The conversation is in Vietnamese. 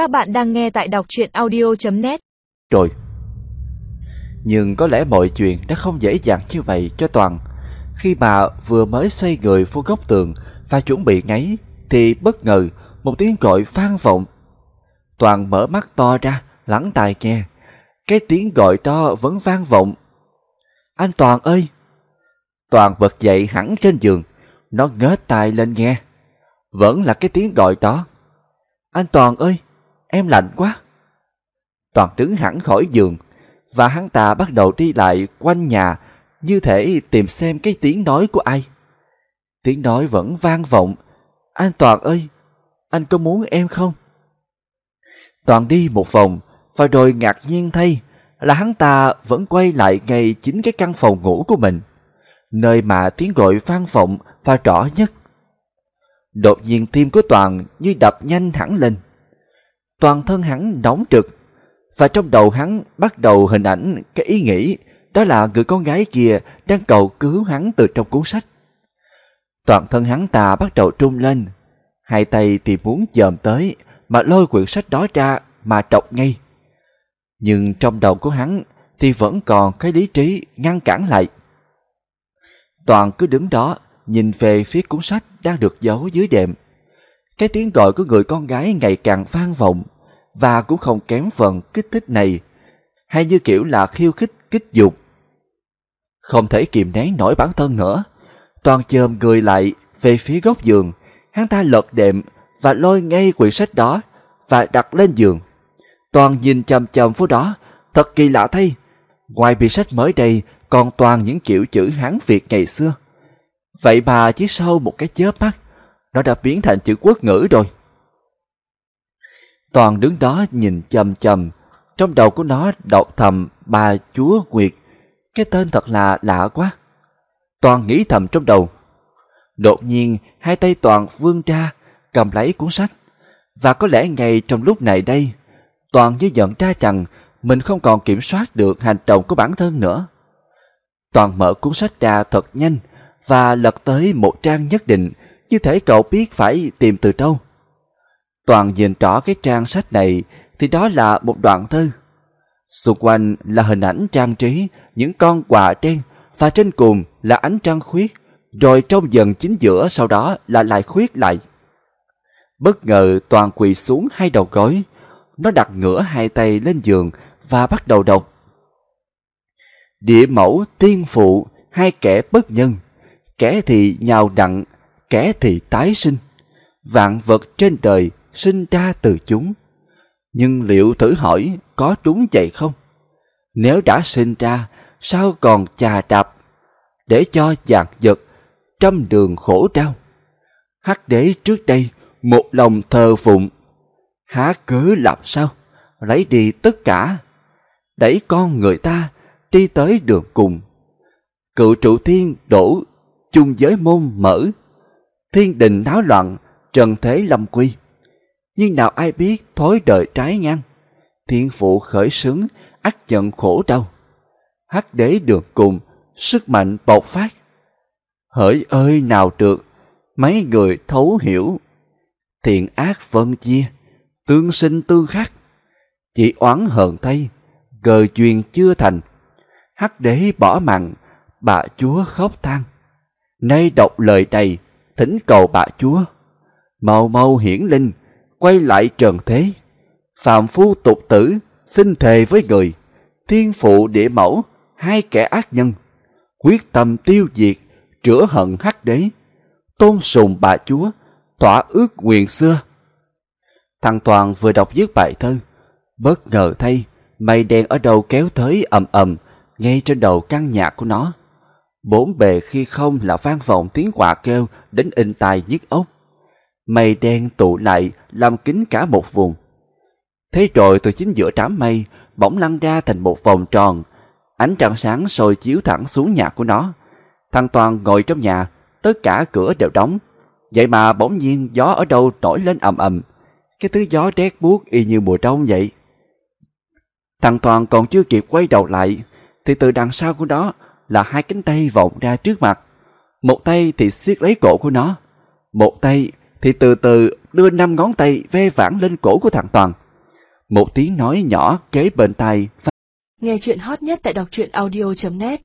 Các bạn đang nghe tại đọc chuyện audio.net Rồi. Nhưng có lẽ mọi chuyện đã không dễ dàng như vậy cho Toàn. Khi mà vừa mới xoay người vô góc tường Và chuẩn bị ngáy, Thì bất ngờ một tiếng gọi vang vọng. Toàn mở mắt to ra, lắng tai nghe. Cái tiếng gọi to vẫn vang vọng. Anh Toàn ơi! Toàn bật dậy hẳn trên giường. Nó ngớ tai lên nghe. Vẫn là cái tiếng gọi đó. Anh Toàn ơi! Em lạnh quá. Toàn đứng hẳn khỏi giường Và hắn ta bắt đầu đi lại quanh nhà Như thể tìm xem cái tiếng nói của ai. Tiếng nói vẫn vang vọng. Anh Toàn ơi, Anh có muốn em không? Toàn đi một vòng Và rồi ngạc nhiên thay Là hắn ta vẫn quay lại ngay chính cái căn phòng ngủ của mình, Nơi mà tiếng gọi vang vọng và rõ nhất. Đột nhiên tim của Toàn như đập nhanh hẳn lên toàn thân hắn nóng trực và trong đầu hắn bắt đầu hình ảnh cái ý nghĩ đó là người con gái kia đang cầu cứu hắn từ trong cuốn sách. Toàn thân hắn ta bắt đầu trung lên, hai tay thì muốn dòm tới mà lôi quyển sách đó ra mà đọc ngay. Nhưng trong đầu của hắn thì vẫn còn cái lý trí ngăn cản lại. Toàn cứ đứng đó nhìn về phía cuốn sách đang được giấu dưới đệm. Cái tiếng gọi của người con gái ngày càng vang vọng và cũng không kém phần kích thích này, hay như kiểu là khiêu khích kích dục. Không thể kìm nén nổi bản thân nữa, toàn chồm người lại về phía góc giường, hắn ta lật đệm và lôi ngay quyển sách đó và đặt lên giường. Toàn nhìn chằm chầm phố đó, thật kỳ lạ thay. Ngoài bìa sách mới đây còn toàn những kiểu chữ Hán Việt ngày xưa. Vậy mà chỉ sau một cái chớp mắt, nó đã biến thành chữ quốc ngữ rồi. Toàn đứng đó nhìn chầm chầm, trong đầu của nó đọc thầm bà chúa Nguyệt. Cái tên thật là lạ quá. Toàn nghĩ thầm trong đầu. Đột nhiên, hai tay Toàn vươn ra, cầm lấy cuốn sách. Và có lẽ ngay trong lúc này đây, Toàn như nhận ra rằng mình không còn kiểm soát được hành động của bản thân nữa. Toàn mở cuốn sách ra thật nhanh và lật tới một trang nhất định như thể cậu biết phải tìm từ đâu. Toàn nhìn rõ cái trang sách này thì đó là một đoạn thư. Xung quanh là hình ảnh trang trí những con quà đen và trên cùng là ánh trăng khuyết, rồi trong dần chính giữa sau đó là lại khuyết lại. Bất ngờ Toàn quỳ xuống hai đầu gối, nó đặt ngửa hai tay lên giường và bắt đầu đọc. Địa mẫu tiên phụ hai kẻ bất nhân, kẻ thì nhào nặng, kẻ thì tái sinh. Vạn vật trên đời sinh ra từ chúng. Nhưng liệu thử hỏi có đúng vậy không? Nếu đã sinh ra, sao còn chà đạp để cho dạng vật trăm đường khổ đau? Hắc đế trước đây một lòng thờ phụng, há cớ làm sao lấy đi tất cả, đẩy con người ta đi tới đường cùng. Cựu trụ thiên đổ chung giới môn mở, thiên đình náo loạn, trần thế lâm quy nhưng nào ai biết thối đời trái ngang. Thiên phụ khởi sướng ắt nhận khổ đau. Hắc đế đường cùng, sức mạnh bộc phát. Hỡi ơi nào được, mấy người thấu hiểu. Thiện ác phân chia, tương sinh tương khắc. Chỉ oán hờn thay, cờ duyên chưa thành. Hắc đế bỏ mặn, bà chúa khóc than. Nay đọc lời này, thỉnh cầu bà chúa. Mau mau hiển linh, quay lại trần thế. Phạm phu tục tử, xin thề với người, thiên phụ địa mẫu, hai kẻ ác nhân, quyết tâm tiêu diệt, chữa hận hắc đế, tôn sùng bà chúa, tỏa ước nguyện xưa. Thằng Toàn vừa đọc dứt bài thơ, bất ngờ thay, mây đen ở đâu kéo tới ầm ầm ngay trên đầu căn nhà của nó. Bốn bề khi không là vang vọng tiếng quạ kêu đến in tai nhức ốc mây đen tụ lại làm kín cả một vùng. Thế rồi từ chính giữa đám mây bỗng lăn ra thành một vòng tròn, ánh trăng sáng soi chiếu thẳng xuống nhà của nó. Thằng Toàn ngồi trong nhà, tất cả cửa đều đóng. Vậy mà bỗng nhiên gió ở đâu nổi lên ầm ầm, cái thứ gió rét buốt y như mùa đông vậy. Thằng Toàn còn chưa kịp quay đầu lại, thì từ đằng sau của nó là hai cánh tay vọng ra trước mặt. Một tay thì siết lấy cổ của nó, một tay thì từ từ đưa năm ngón tay ve vãn lên cổ của thằng Toàn. Một tiếng nói nhỏ kế bên tai Nghe chuyện hot nhất tại đọc truyện audio.net